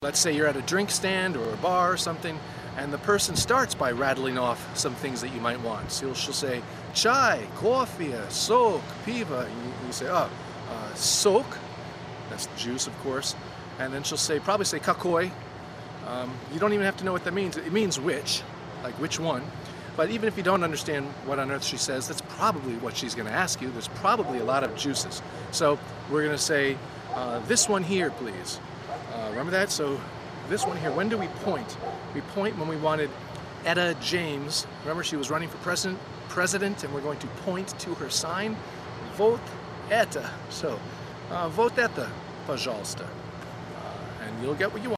Let's say you're at a drink stand or a bar or something, and the person starts by rattling off some things that you might want. So she'll say, chai, coffee, soak, piva. And you, you say, oh, uh, soak, that's juice, of course. And then she'll say, probably say kakoi. Um, you don't even have to know what that means. It means which, like which one. But even if you don't understand what on earth she says, that's probably what she's going to ask you. There's probably a lot of juices. So we're going to say, uh, this one here, please. Uh, remember that? So this one here, when do we point? We point when we wanted Etta James. Remember she was running for president, president and we're going to point to her sign. Vote Etta. So, uh, vote Etta, пожалуйста. Uh, and you'll get what you want.